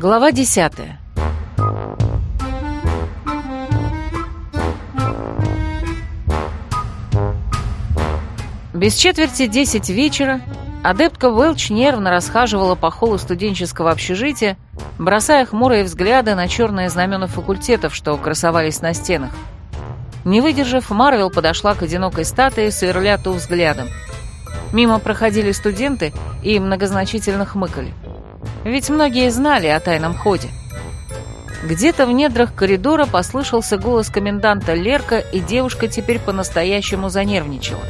Глава десятая. Без четверти десять вечера адептка Уэлч нервно расхаживала по холлу студенческого общежития, бросая хмурые взгляды на черные знамена факультетов, что красовались на стенах. Не выдержав, Марвел подошла к одинокой статуе, сверля ту взглядом. Мимо проходили студенты и многозначительно хмыкали. Ведь многие знали о тайном ходе. Где-то в недрах коридора послышался голос коменданта Лерка, и девушка теперь по-настоящему занервничала.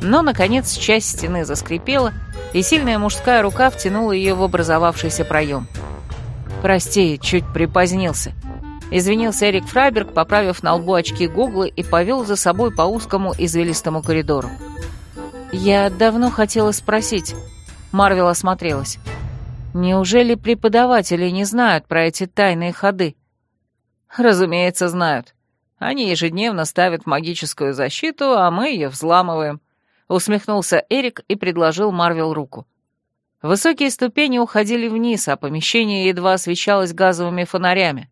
Но, наконец, часть стены заскрипела, и сильная мужская рука втянула ее в образовавшийся проем. «Прости, чуть припозднился», — извинился Эрик Фрайберг, поправив на лбу очки гуглы и повел за собой по узкому извилистому коридору. «Я давно хотела спросить», — Марвел осмотрелась. «Неужели преподаватели не знают про эти тайные ходы?» «Разумеется, знают. Они ежедневно ставят магическую защиту, а мы ее взламываем», Усмехнулся Эрик и предложил Марвел руку. Высокие ступени уходили вниз, а помещение едва освещалось газовыми фонарями.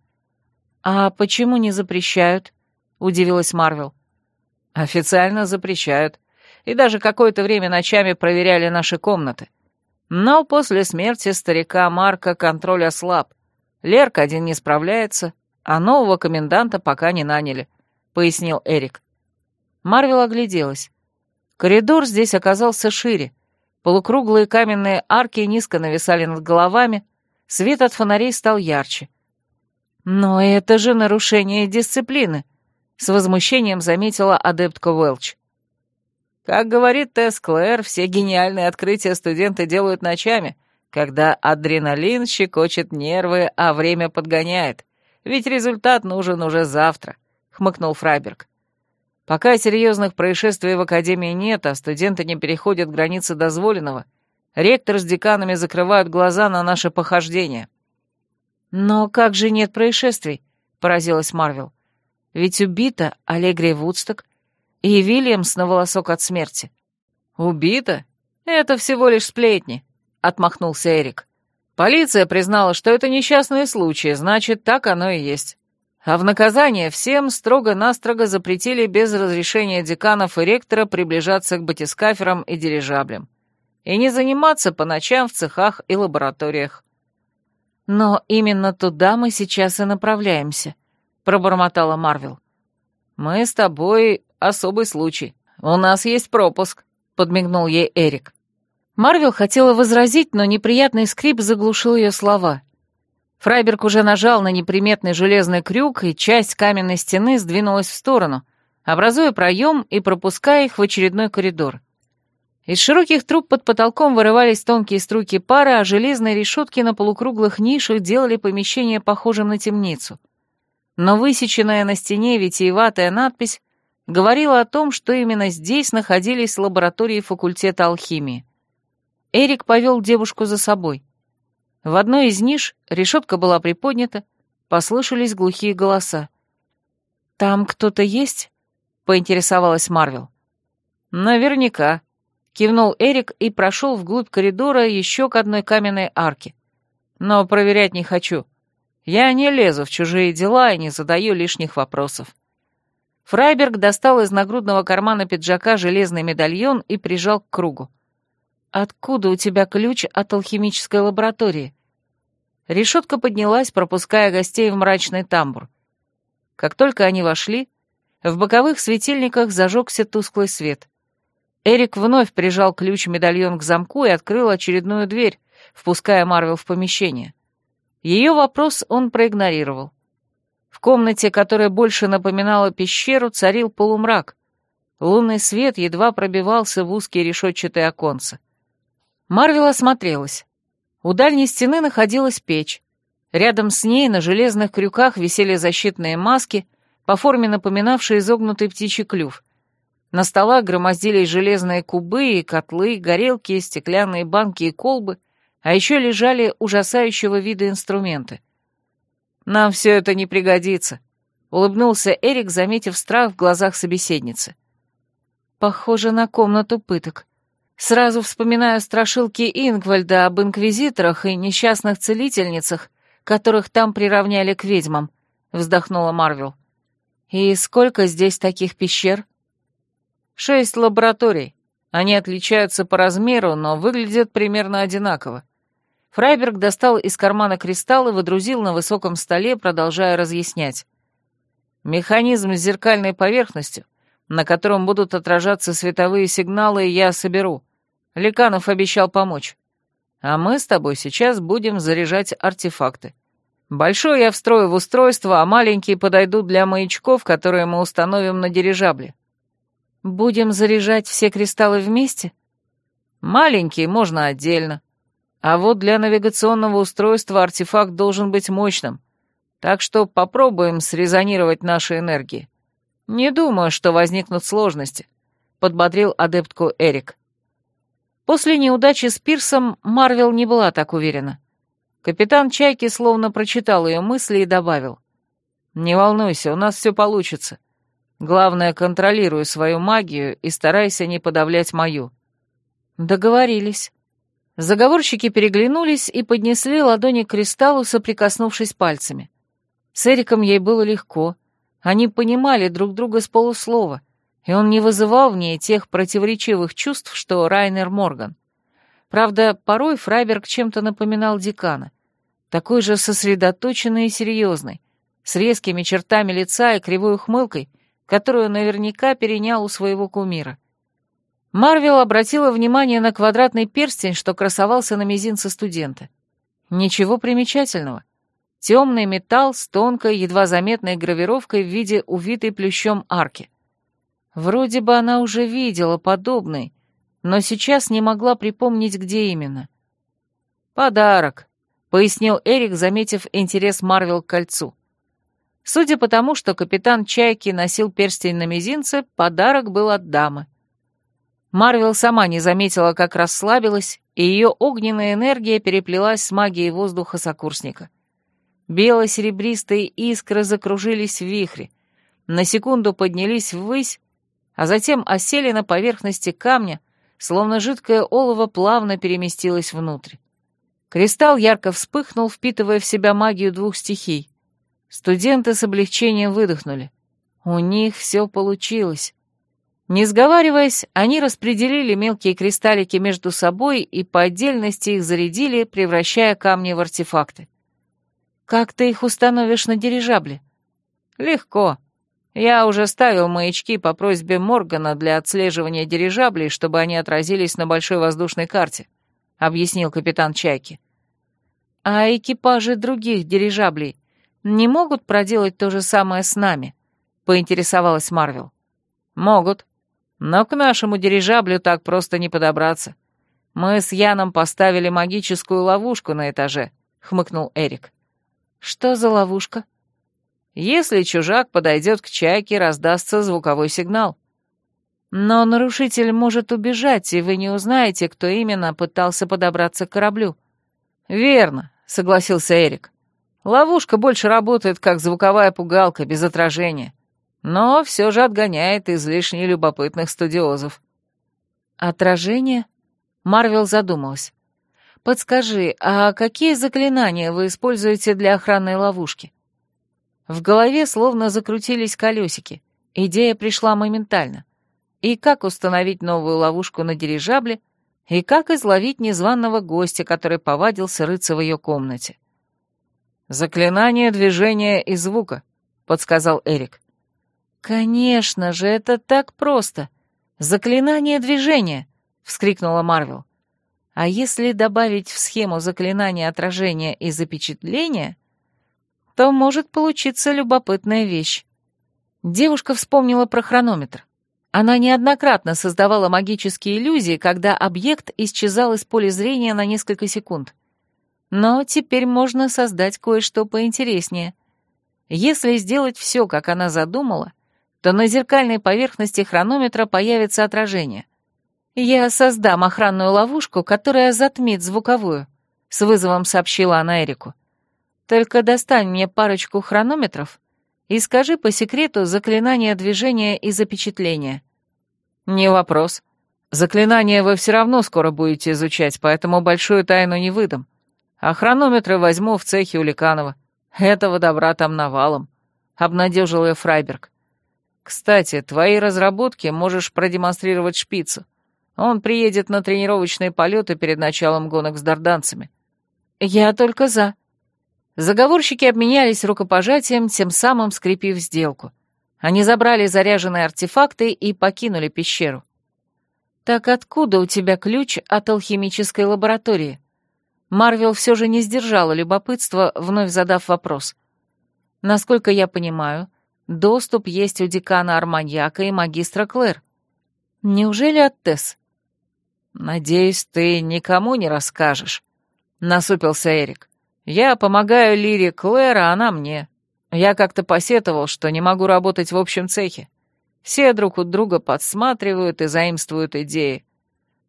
«А почему не запрещают?» — удивилась Марвел. «Официально запрещают. И даже какое-то время ночами проверяли наши комнаты. Но после смерти старика Марка контроль ослаб. Лерк один не справляется, а нового коменданта пока не наняли», — пояснил Эрик. Марвел огляделась. Коридор здесь оказался шире. Полукруглые каменные арки низко нависали над головами, свет от фонарей стал ярче. «Но это же нарушение дисциплины», — с возмущением заметила адептка Уэлч. «Как говорит Тесс Клэр, все гениальные открытия студенты делают ночами, когда адреналин щекочет нервы, а время подгоняет. Ведь результат нужен уже завтра», — хмыкнул Фрайберг. Пока серьезных происшествий в Академии нет, а студенты не переходят границы дозволенного, ректор с деканами закрывают глаза на наше похождение. «Но как же нет происшествий?» — поразилась Марвел. «Ведь убита Аллегрия Вудсток и Вильямс на волосок от смерти». «Убита? Это всего лишь сплетни», — отмахнулся Эрик. «Полиция признала, что это несчастные случаи, значит, так оно и есть. А в наказание всем строго-настрого запретили без разрешения деканов и ректора приближаться к батискаферам и дирижаблям. И не заниматься по ночам в цехах и лабораториях. «Но именно туда мы сейчас и направляемся», — пробормотала Марвел. «Мы с тобой особый случай. У нас есть пропуск», — подмигнул ей Эрик. Марвел хотела возразить, но неприятный скрип заглушил ее слова — Фрайберг уже нажал на неприметный железный крюк, и часть каменной стены сдвинулась в сторону, образуя проем и пропуская их в очередной коридор. Из широких труб под потолком вырывались тонкие струйки пара, а железные решетки на полукруглых нишах делали помещение похожим на темницу. Но высеченная на стене витиеватая надпись говорила о том, что именно здесь находились лаборатории факультета алхимии. Эрик повел девушку за собой. В одной из ниш решетка была приподнята, послышались глухие голоса. «Там кто-то есть?» — поинтересовалась Марвел. «Наверняка», — кивнул Эрик и прошел вглубь коридора еще к одной каменной арке. «Но проверять не хочу. Я не лезу в чужие дела и не задаю лишних вопросов». Фрайберг достал из нагрудного кармана пиджака железный медальон и прижал к кругу. «Откуда у тебя ключ от алхимической лаборатории?» Решетка поднялась, пропуская гостей в мрачный тамбур. Как только они вошли, в боковых светильниках зажегся тусклый свет. Эрик вновь прижал ключ-медальон к замку и открыл очередную дверь, впуская Марвел в помещение. Ее вопрос он проигнорировал. В комнате, которая больше напоминала пещеру, царил полумрак. Лунный свет едва пробивался в узкие решетчатые оконца. Марвел осмотрелась. У дальней стены находилась печь. Рядом с ней на железных крюках висели защитные маски, по форме напоминавшие изогнутый птичий клюв. На столах громоздились железные кубы и котлы, горелки, стеклянные банки и колбы, а еще лежали ужасающего вида инструменты. «Нам все это не пригодится», — улыбнулся Эрик, заметив страх в глазах собеседницы. «Похоже на комнату пыток», Сразу вспоминаю страшилки Ингвальда об инквизиторах и несчастных целительницах, которых там приравняли к ведьмам», — вздохнула Марвел. «И сколько здесь таких пещер?» «Шесть лабораторий. Они отличаются по размеру, но выглядят примерно одинаково. Фрайберг достал из кармана кристалл и выдрузил на высоком столе, продолжая разъяснять. Механизм с зеркальной поверхностью, на котором будут отражаться световые сигналы, я соберу. Ликанов обещал помочь. А мы с тобой сейчас будем заряжать артефакты. Большой я встрою в устройство, а маленькие подойдут для маячков, которые мы установим на дирижабле. Будем заряжать все кристаллы вместе? Маленькие можно отдельно. А вот для навигационного устройства артефакт должен быть мощным. Так что попробуем срезонировать наши энергии. Не думаю, что возникнут сложности, подбодрил адептку Эрик. После неудачи с Пирсом Марвел не была так уверена. Капитан Чайки словно прочитал ее мысли и добавил. «Не волнуйся, у нас все получится. Главное, контролируй свою магию и старайся не подавлять мою». Договорились. Заговорщики переглянулись и поднесли ладони к кристаллу, соприкоснувшись пальцами. С Эриком ей было легко. Они понимали друг друга с полуслова, и он не вызывал в ней тех противоречивых чувств, что Райнер Морган. Правда, порой Фрайберг чем-то напоминал декана. Такой же сосредоточенный и серьезный, с резкими чертами лица и кривой ухмылкой, которую наверняка перенял у своего кумира. Марвел обратила внимание на квадратный перстень, что красовался на мизинце студента. Ничего примечательного. Темный металл с тонкой, едва заметной гравировкой в виде увитой плющом арки. Вроде бы она уже видела подобный, но сейчас не могла припомнить, где именно. «Подарок», — пояснил Эрик, заметив интерес Марвел к кольцу. Судя по тому, что капитан Чайки носил перстень на мизинце, подарок был от дамы. Марвел сама не заметила, как расслабилась, и ее огненная энергия переплелась с магией воздуха сокурсника. Бело-серебристые искры закружились в вихре, на секунду поднялись ввысь, а затем осели на поверхности камня, словно жидкое олово плавно переместилось внутрь. Кристалл ярко вспыхнул, впитывая в себя магию двух стихий. Студенты с облегчением выдохнули. У них все получилось. Не сговариваясь, они распределили мелкие кристаллики между собой и по отдельности их зарядили, превращая камни в артефакты. «Как ты их установишь на дирижабле?» «Легко. Я уже ставил маячки по просьбе Моргана для отслеживания дирижаблей, чтобы они отразились на большой воздушной карте», — объяснил капитан Чайки. «А экипажи других дирижаблей не могут проделать то же самое с нами?» — поинтересовалась Марвел. «Могут. Но к нашему дирижаблю так просто не подобраться. Мы с Яном поставили магическую ловушку на этаже, хмыкнул Эрик. Что за ловушка? Если чужак подойдет к чайке, раздастся звуковой сигнал. Но нарушитель может убежать, и вы не узнаете, кто именно пытался подобраться к кораблю. Верно, согласился Эрик. Ловушка больше работает как звуковая пугалка без отражения но все же отгоняет излишне любопытных студиозов. «Отражение?» Марвел задумалась. «Подскажи, а какие заклинания вы используете для охранной ловушки?» В голове словно закрутились колесики. Идея пришла моментально. И как установить новую ловушку на дирижабле, и как изловить незваного гостя, который повадился рыться в ее комнате. «Заклинание движения и звука», — подсказал Эрик. «Конечно же, это так просто! Заклинание движения!» — вскрикнула Марвел. «А если добавить в схему заклинания отражения и запечатления, то может получиться любопытная вещь». Девушка вспомнила про хронометр. Она неоднократно создавала магические иллюзии, когда объект исчезал из поля зрения на несколько секунд. Но теперь можно создать кое-что поинтереснее. Если сделать все, как она задумала, то на зеркальной поверхности хронометра появится отражение. «Я создам охранную ловушку, которая затмит звуковую», — с вызовом сообщила она Эрику. «Только достань мне парочку хронометров и скажи по секрету заклинание движения и запечатления». «Не вопрос. Заклинание вы все равно скоро будете изучать, поэтому большую тайну не выдам. А хронометры возьму в цехе у Ликанова. Этого добра там навалом», — обнадежил ее Фрайберг. «Кстати, твои разработки можешь продемонстрировать шпицу. Он приедет на тренировочные полеты перед началом гонок с дарданцами». «Я только за». Заговорщики обменялись рукопожатием, тем самым скрепив сделку. Они забрали заряженные артефакты и покинули пещеру. «Так откуда у тебя ключ от алхимической лаборатории?» Марвел все же не сдержала любопытства, вновь задав вопрос. «Насколько я понимаю, доступ есть у декана Арманьяка и магистра Клэр. Неужели от Тесс?» «Надеюсь, ты никому не расскажешь», — насупился Эрик. «Я помогаю Лире Клэр, а она мне. Я как-то посетовал, что не могу работать в общем цехе. Все друг у друга подсматривают и заимствуют идеи.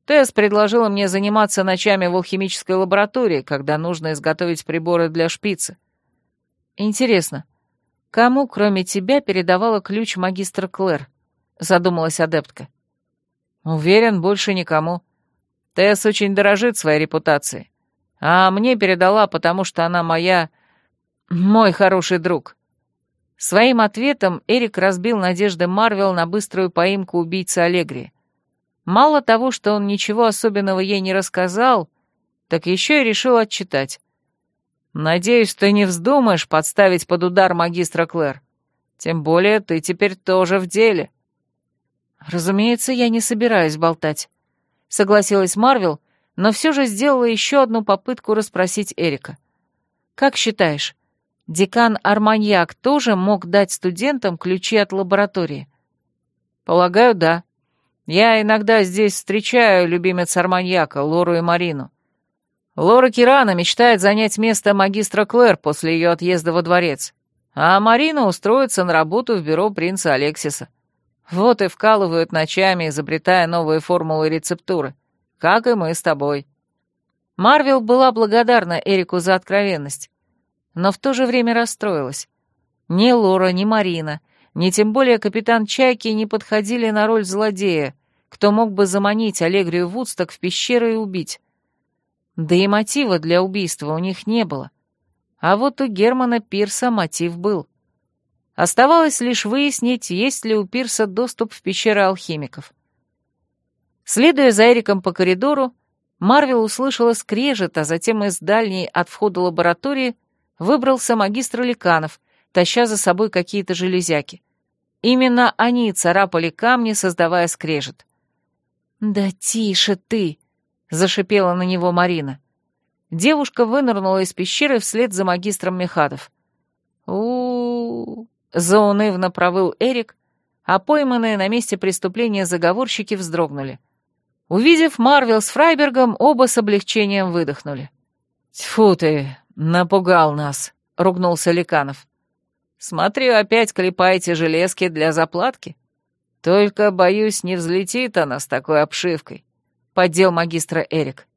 Тесс предложила мне заниматься ночами в алхимической лаборатории, когда нужно изготовить приборы для шпицы. Интересно, кому, кроме тебя, передавала ключ магистр Клэр? Задумалась адептка. Уверен, больше никому. Тесс очень дорожит своей репутацией. А мне передала, потому что она моя мой хороший друг». Своим ответом Эрик разбил надежды Марвел на быструю поимку убийцы Аллегри. Мало того, что он ничего особенного ей не рассказал, так еще и решил отчитать. «Надеюсь, ты не вздумаешь подставить под удар магистра Клэр. Тем более ты теперь тоже в деле». «Разумеется, я не собираюсь болтать», — согласилась Марвел, но все же сделала еще одну попытку расспросить Эрика. «Как считаешь, Декан Арманьяк тоже мог дать студентам ключи от лаборатории? Полагаю, да. Я иногда здесь встречаю любимец Арманьяка, Лору и Марину. Лора Кирана мечтает занять место магистра Клэр после ее отъезда во дворец, а Марина устроится на работу в бюро принца Алексиса. Вот и вкалывают ночами, изобретая новые формулы и рецептуры, как и мы с тобой. Марвел была благодарна Эрику за откровенность но в то же время расстроилась. Ни Лора, ни Марина, ни тем более капитан Чайки не подходили на роль злодея, кто мог бы заманить Аллегрию Вудсток в пещеру и убить. Да и мотива для убийства у них не было. А вот у Германа Пирса мотив был. Оставалось лишь выяснить, есть ли у Пирса доступ в пещеры алхимиков. Следуя за Эриком по коридору, Марвел услышала скрежет, а затем из дальней от входа лаборатории выбрался магистр Ликанов, таща за собой какие-то железяки. Именно они царапали камни, создавая скрежет. «Да тише ты!» — зашипела на него Марина. Девушка вынырнула из пещеры вслед за магистром -у, -у заунывно провыл Эрик, а пойманные на месте преступления заговорщики вздрогнули. Увидев Марвел с Фрайбергом, оба с облегчением выдохнули. «Тьфу ты, «Напугал нас», — ругнулся Ликанов. «Смотрю, опять клепаете железки для заплатки. Только, боюсь, не взлетит она с такой обшивкой», — поддел магистра Эрик.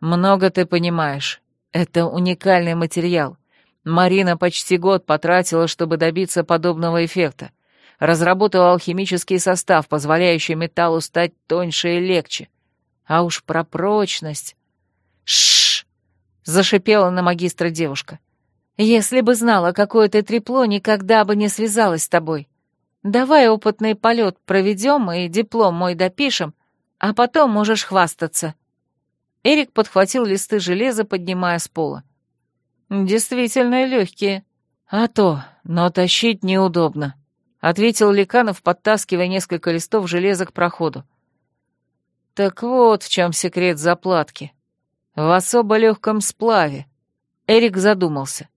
«Много ты понимаешь. Это уникальный материал. Марина почти год потратила, чтобы добиться подобного эффекта. Разработала алхимический состав, позволяющий металлу стать тоньше и легче. А уж про прочность... Шш! Зашипела на магистра девушка. «Если бы знала, какое ты трепло, никогда бы не связалась с тобой. Давай опытный полет проведем и диплом мой допишем, а потом можешь хвастаться». Эрик подхватил листы железа, поднимая с пола. «Действительно легкие. А то, но тащить неудобно», — ответил Ликанов, подтаскивая несколько листов железа к проходу. «Так вот в чем секрет заплатки. В особо легком сплаве. Эрик задумался.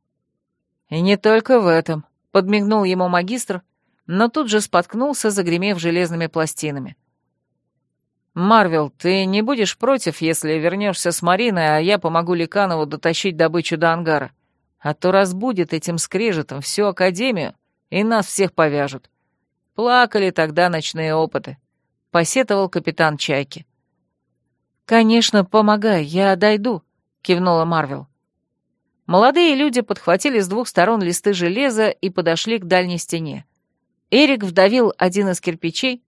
И не только в этом, подмигнул ему магистр, но тут же споткнулся, загремев железными пластинами. «Марвел, ты не будешь против, если вернешься с Мариной, а я помогу Ликанову дотащить добычу до ангара? А то разбудит этим скрежетом всю Академию, и нас всех повяжут. Плакали тогда ночные опыты», — посетовал капитан Чайки. «Конечно, помогай, я дойду», — кивнула Марвел. Молодые люди подхватили с двух сторон листы железа и подошли к дальней стене. Эрик вдавил один из кирпичей,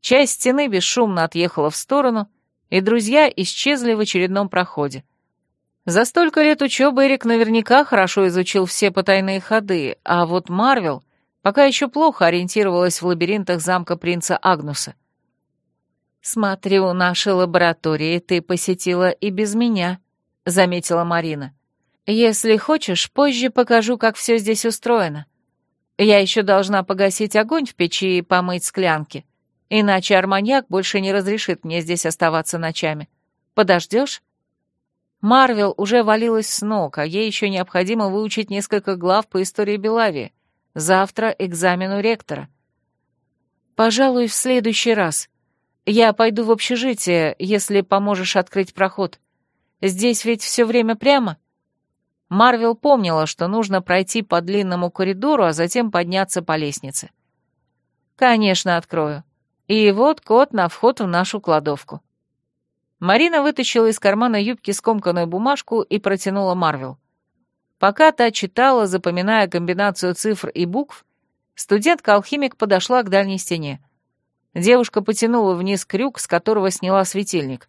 часть стены бесшумно отъехала в сторону, и друзья исчезли в очередном проходе. За столько лет учебы Эрик наверняка хорошо изучил все потайные ходы, а вот Марвел пока еще плохо ориентировалась в лабиринтах замка принца Агнуса. «Смотрю, наши лаборатории ты посетила и без меня», — заметила Марина. «Если хочешь, позже покажу, как все здесь устроено. Я еще должна погасить огонь в печи и помыть склянки, иначе арманьяк больше не разрешит мне здесь оставаться ночами. Подождешь?» Марвел уже валилась с ног, а ей еще необходимо выучить несколько глав по истории Белавии. Завтра экзамен у ректора. «Пожалуй, в следующий раз. Я пойду в общежитие, если поможешь открыть проход. Здесь ведь все время прямо». Марвел помнила, что нужно пройти по длинному коридору, а затем подняться по лестнице. «Конечно, открою. И вот код на вход в нашу кладовку». Марина вытащила из кармана юбки скомканную бумажку и протянула Марвел. Пока та читала, запоминая комбинацию цифр и букв, студентка-алхимик подошла к дальней стене. Девушка потянула вниз крюк, с которого сняла светильник.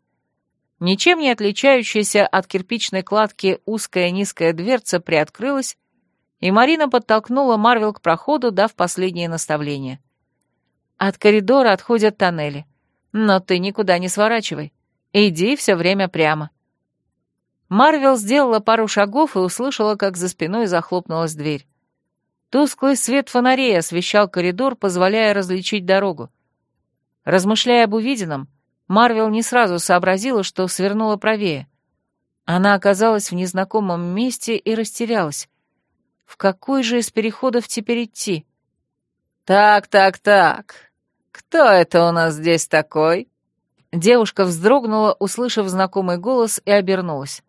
Ничем не отличающаяся от кирпичной кладки узкая низкая дверца приоткрылась, и Марина подтолкнула Марвел к проходу, дав последнее наставление. От коридора отходят тоннели. Но ты никуда не сворачивай. Иди все время прямо. Марвел сделала пару шагов и услышала, как за спиной захлопнулась дверь. Тусклый свет фонарей освещал коридор, позволяя различить дорогу. Размышляя об увиденном, Марвел не сразу сообразила, что свернула правее. Она оказалась в незнакомом месте и растерялась. В какой же из переходов теперь идти? «Так, так, так. Кто это у нас здесь такой?» Девушка вздрогнула, услышав знакомый голос, и обернулась.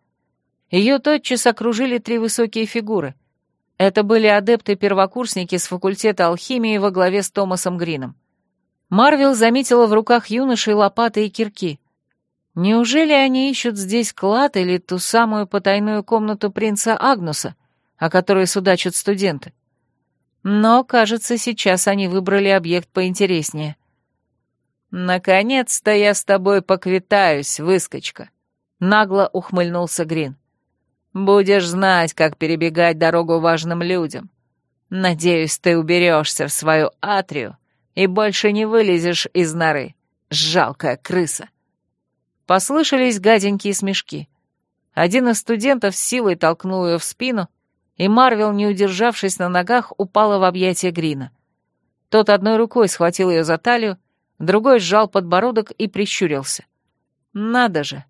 Ее тотчас окружили три высокие фигуры. Это были адепты-первокурсники с факультета алхимии во главе с Томасом Грином. Марвел заметила в руках юношей лопаты и кирки. Неужели они ищут здесь клад или ту самую потайную комнату принца Агнуса, о которой судачат студенты? Но, кажется, сейчас они выбрали объект поинтереснее. «Наконец-то я с тобой поквитаюсь, выскочка», — нагло ухмыльнулся Грин. «Будешь знать, как перебегать дорогу важным людям. Надеюсь, ты уберешься в свою атрию и больше не вылезешь из норы, жалкая крыса». Послышались гаденькие смешки. Один из студентов силой толкнул ее в спину, и Марвел, не удержавшись на ногах, упала в объятия Грина. Тот одной рукой схватил ее за талию, другой сжал подбородок и прищурился. «Надо же!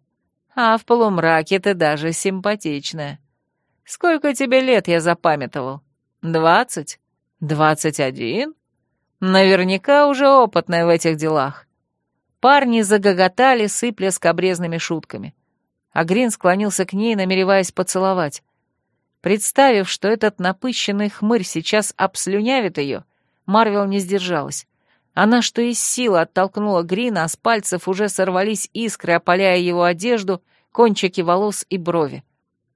А в полумраке ты даже симпатичная. Сколько тебе лет я запамятовал? Двадцать? Двадцать один? Наверняка уже опытная в этих делах». Парни загоготали, сыпля скобрезными шутками. А Грин склонился к ней, намереваясь поцеловать. Представив, что этот напыщенный хмырь сейчас обслюнявит ее, Марвел не сдержалась. Она что из силы оттолкнула Грина, а с пальцев уже сорвались искры, опаляя его одежду, кончики волос и брови.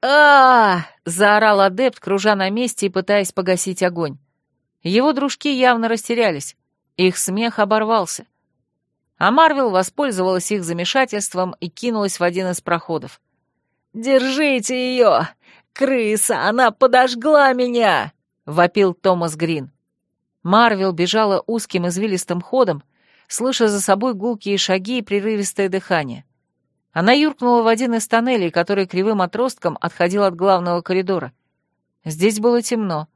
а, заорал адепт, кружа на месте и пытаясь погасить огонь. Его дружки явно растерялись. Их смех оборвался. А Марвел воспользовалась их замешательством и кинулась в один из проходов. «Держите ее! Крыса! Она подожгла меня!» — вопил Томас Грин. Марвел бежала узким извилистым ходом, слыша за собой гулкие шаги и прерывистое дыхание. Она юркнула в один из тоннелей, который кривым отростком отходил от главного коридора. Здесь было темно,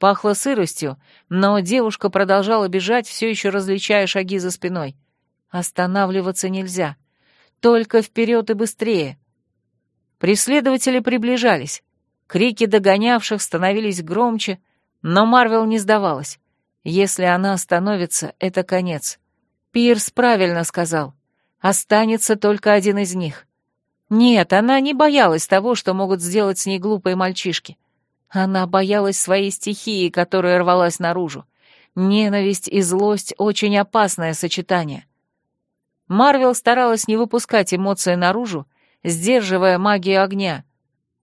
пахло сыростью, но девушка продолжала бежать, все еще различая шаги за спиной. Останавливаться нельзя. Только вперед и быстрее. Преследователи приближались. Крики догонявших становились громче, но Марвел не сдавалась. Если она остановится, это конец. Пирс правильно сказал. Останется только один из них. Нет, она не боялась того, что могут сделать с ней глупые мальчишки. Она боялась своей стихии, которая рвалась наружу. Ненависть и злость — очень опасное сочетание. Марвел старалась не выпускать эмоции наружу, сдерживая магию огня.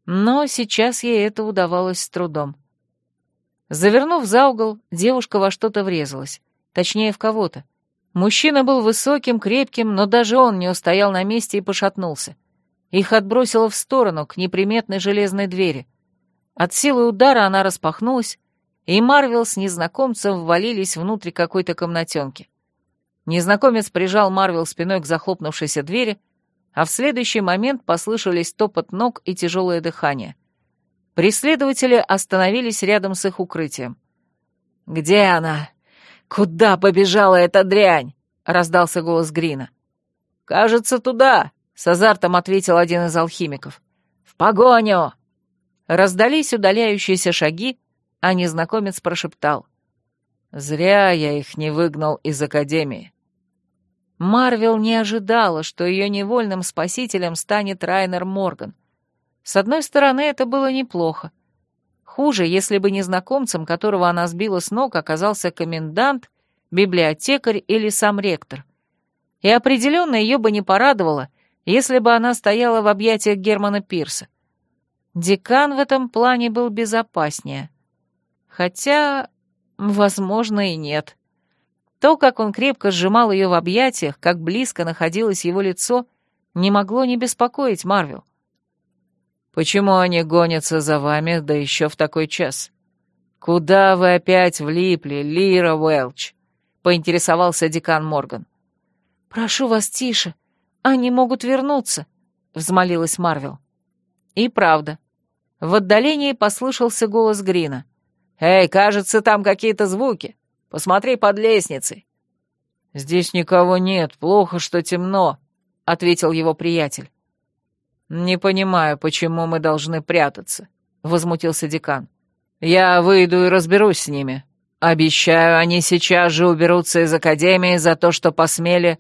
Но сейчас ей это удавалось с трудом. Завернув за угол, девушка во что-то врезалась. Точнее, в кого-то. Мужчина был высоким, крепким, но даже он не устоял на месте и пошатнулся. Их отбросило в сторону, к неприметной железной двери. От силы удара она распахнулась, и Марвел с незнакомцем ввалились внутрь какой-то комнатенки. Незнакомец прижал Марвел спиной к захлопнувшейся двери, а в следующий момент послышались топот ног и тяжелое дыхание. Преследователи остановились рядом с их укрытием. «Где она? Куда побежала эта дрянь?» — раздался голос Грина. «Кажется, туда», — с азартом ответил один из алхимиков. «В погоню!» Раздались удаляющиеся шаги, а незнакомец прошептал. «Зря я их не выгнал из Академии». Марвел не ожидала, что ее невольным спасителем станет Райнер Морган. С одной стороны, это было неплохо. Хуже, если бы незнакомцем, которого она сбила с ног, оказался комендант, библиотекарь или сам ректор. И определенно ее бы не порадовало, если бы она стояла в объятиях Германа Пирса. Декан в этом плане был безопаснее. Хотя, возможно, и нет. То, как он крепко сжимал ее в объятиях, как близко находилось его лицо, не могло не беспокоить Марвел. «Почему они гонятся за вами, да еще в такой час? Куда вы опять влипли, Лира Уэлч?» — поинтересовался декан Морган. «Прошу вас, тише. Они могут вернуться», — взмолилась Марвел. И правда. В отдалении послышался голос Грина — «Эй, кажется, там какие-то звуки. Посмотри под лестницей». «Здесь никого нет, плохо, что темно», — ответил его приятель. «Не понимаю, почему мы должны прятаться», — возмутился декан. «Я выйду и разберусь с ними. Обещаю, они сейчас же уберутся из Академии за то, что посмели...»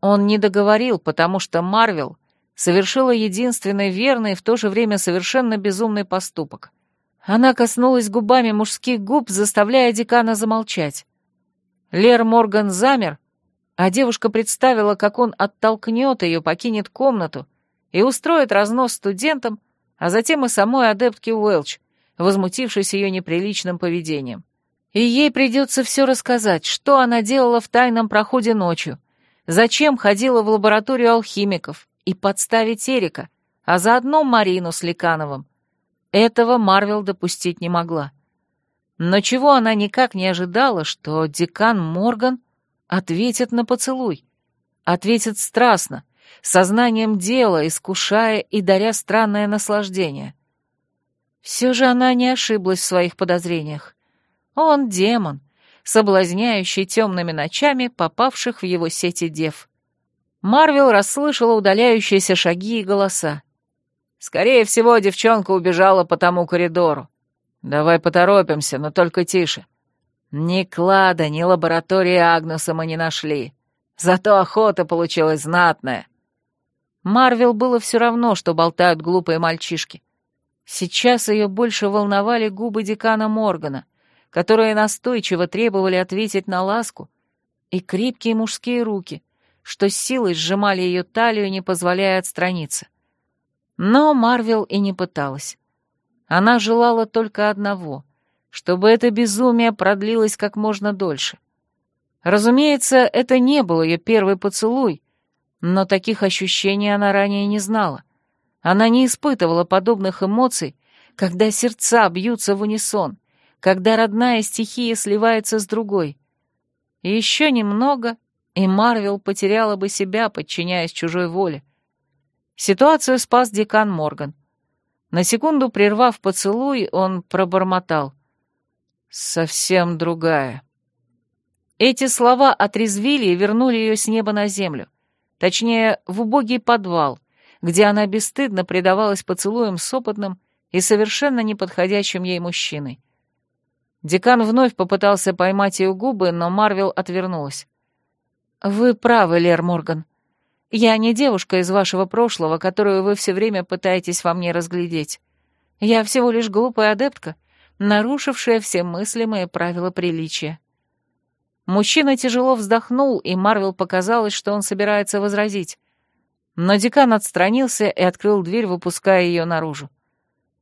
Он не договорил, потому что Марвел совершила единственный верный и в то же время совершенно безумный поступок. Она коснулась губами мужских губ, заставляя декана замолчать. Лер Морган замер, а девушка представила, как он оттолкнет ее, покинет комнату и устроит разнос студентам, а затем и самой адептке Уэлч, возмутившись ее неприличным поведением. И ей придется все рассказать, что она делала в тайном проходе ночью, зачем ходила в лабораторию алхимиков и подставить Эрика, а заодно Марину с Ликановым, этого Марвел допустить не могла. Но чего она никак не ожидала, что декан Морган ответит на поцелуй. Ответит страстно, сознанием дела, искушая и даря странное наслаждение. Все же она не ошиблась в своих подозрениях. Он демон, соблазняющий темными ночами попавших в его сети дев. Марвел расслышала удаляющиеся шаги и голоса. Скорее всего, девчонка убежала по тому коридору. Давай поторопимся, но только тише. Ни клада, ни лаборатории Агнуса мы не нашли. Зато охота получилась знатная. Марвел было все равно, что болтают глупые мальчишки. Сейчас ее больше волновали губы декана Моргана, которые настойчиво требовали ответить на ласку, и крепкие мужские руки, что силой сжимали ее талию, не позволяя отстраниться. Но Марвел и не пыталась. Она желала только одного — чтобы это безумие продлилось как можно дольше. Разумеется, это не был ее первый поцелуй, но таких ощущений она ранее не знала. Она не испытывала подобных эмоций, когда сердца бьются в унисон, когда родная стихия сливается с другой. Еще немного, и Марвел потеряла бы себя, подчиняясь чужой воле. Ситуацию спас декан Морган. На секунду прервав поцелуй, он пробормотал. «Совсем другая». Эти слова отрезвили и вернули ее с неба на землю. Точнее, в убогий подвал, где она бесстыдно предавалась поцелуям с опытным и совершенно неподходящим ей мужчиной. Декан вновь попытался поймать ее губы, но Марвел отвернулась. «Вы правы, Лер Морган. Я не девушка из вашего прошлого, которую вы все время пытаетесь во мне разглядеть. Я всего лишь глупая адептка, нарушившая все мыслимые правила приличия». Мужчина тяжело вздохнул, и Марвел показалось, что он собирается возразить. Но декан отстранился и открыл дверь, выпуская ее наружу.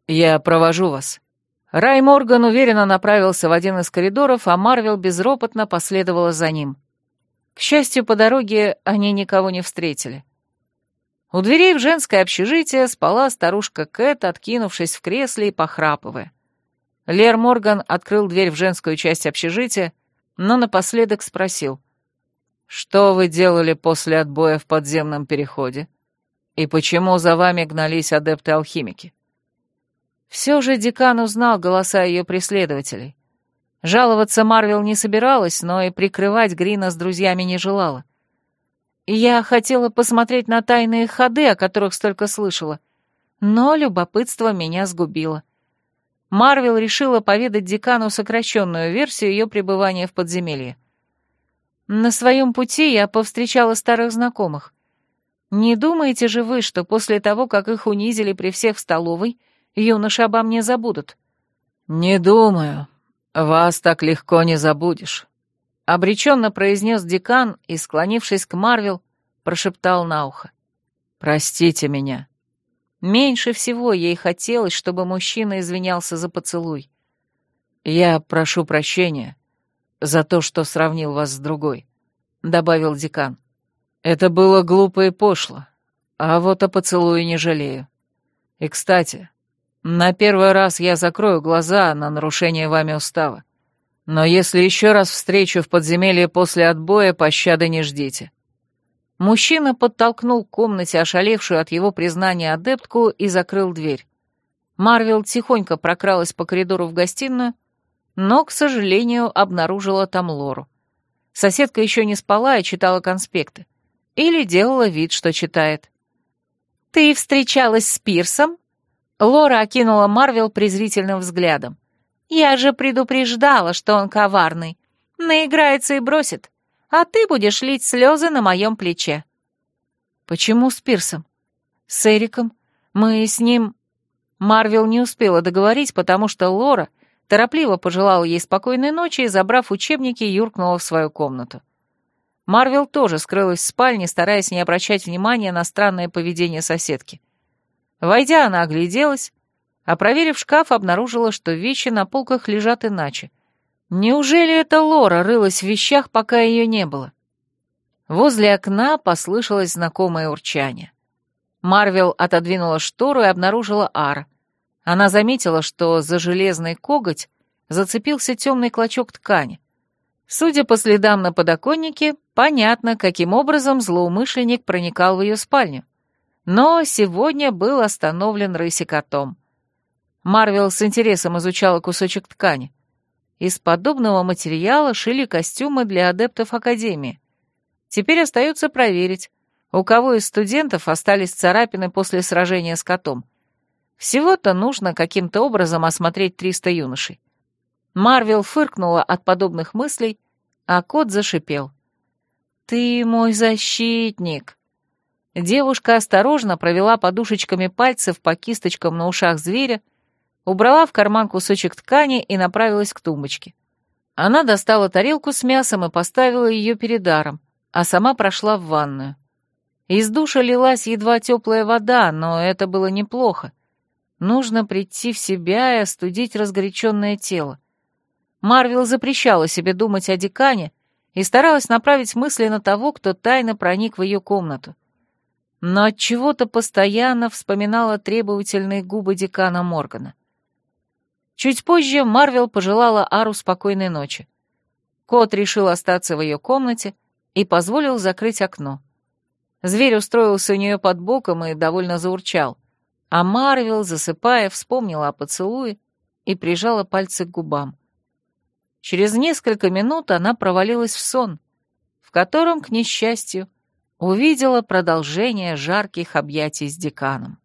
«Я провожу вас». Рай Морган уверенно направился в один из коридоров, а Марвел безропотно последовала за ним. К счастью, по дороге они никого не встретили. У дверей в женское общежитие спала старушка Кэт, откинувшись в кресле и похрапывая. Лер Морган открыл дверь в женскую часть общежития, но напоследок спросил. «Что вы делали после отбоя в подземном переходе? И почему за вами гнались адепты-алхимики?» Все же декан узнал голоса ее преследователей. Жаловаться Марвел не собиралась, но и прикрывать Грина с друзьями не желала. Я хотела посмотреть на тайные ходы, о которых столько слышала, но любопытство меня сгубило. Марвел решила поведать декану сокращенную версию ее пребывания в подземелье. На своем пути я повстречала старых знакомых. Не думаете же вы, что после того, как их унизили при всех в столовой, юноши обо мне забудут? Не думаю. Вас так легко не забудешь. Обреченно произнес декан и, склонившись к Марвел, прошептал на ухо. «Простите меня». Меньше всего ей хотелось, чтобы мужчина извинялся за поцелуй. «Я прошу прощения за то, что сравнил вас с другой», — добавил декан. «Это было глупо и пошло, а вот о поцелуе не жалею. И, кстати, на первый раз я закрою глаза на нарушение вами устава. Но если еще раз встречу в подземелье после отбоя, пощады не ждите. Мужчина подтолкнул к комнате ошалевшую от его признания адептку и закрыл дверь. Марвел тихонько прокралась по коридору в гостиную, но, к сожалению, обнаружила там Лору. Соседка еще не спала и читала конспекты. Или делала вид, что читает. «Ты встречалась с Пирсом?» Лора окинула Марвел презрительным взглядом. «Я же предупреждала, что он коварный. Наиграется и бросит а ты будешь лить слезы на моем плече». «Почему с Пирсом?» «С Эриком. Мы с ним...» Марвел не успела договорить, потому что Лора торопливо пожелала ей спокойной ночи и, забрав учебники, юркнула в свою комнату. Марвел тоже скрылась в спальне, стараясь не обращать внимания на странное поведение соседки. Войдя, она огляделась, а проверив шкаф, обнаружила, что вещи на полках лежат иначе. Неужели это Лора рылась в вещах, пока ее не было? Возле окна послышалось знакомое урчание. Марвел отодвинула штору и обнаружила Ара. Она заметила, что за железный коготь зацепился темный клочок ткани. Судя по следам на подоконнике, понятно, каким образом злоумышленник проникал в ее спальню. Но сегодня был остановлен рыси котом. Марвел с интересом изучала кусочек ткани. Из подобного материала шили костюмы для адептов Академии. Теперь остается проверить, у кого из студентов остались царапины после сражения с котом. Всего-то нужно каким-то образом осмотреть 300 юношей. Марвел фыркнула от подобных мыслей, а кот зашипел. «Ты мой защитник!» Девушка осторожно провела подушечками пальцев по кисточкам на ушах зверя, убрала в карман кусочек ткани и направилась к тумбочке. Она достала тарелку с мясом и поставила ее перед даром, а сама прошла в ванную. Из душа лилась едва теплая вода, но это было неплохо. Нужно прийти в себя и остудить разгоряченное тело. Марвел запрещала себе думать о декане и старалась направить мысли на того, кто тайно проник в ее комнату. Но от чего то постоянно вспоминала требовательные губы декана Моргана. Чуть позже Марвел пожелала Ару спокойной ночи. Кот решил остаться в ее комнате и позволил закрыть окно. Зверь устроился у нее под боком и довольно заурчал, а Марвел, засыпая, вспомнила о поцелуе и прижала пальцы к губам. Через несколько минут она провалилась в сон, в котором, к несчастью, увидела продолжение жарких объятий с деканом.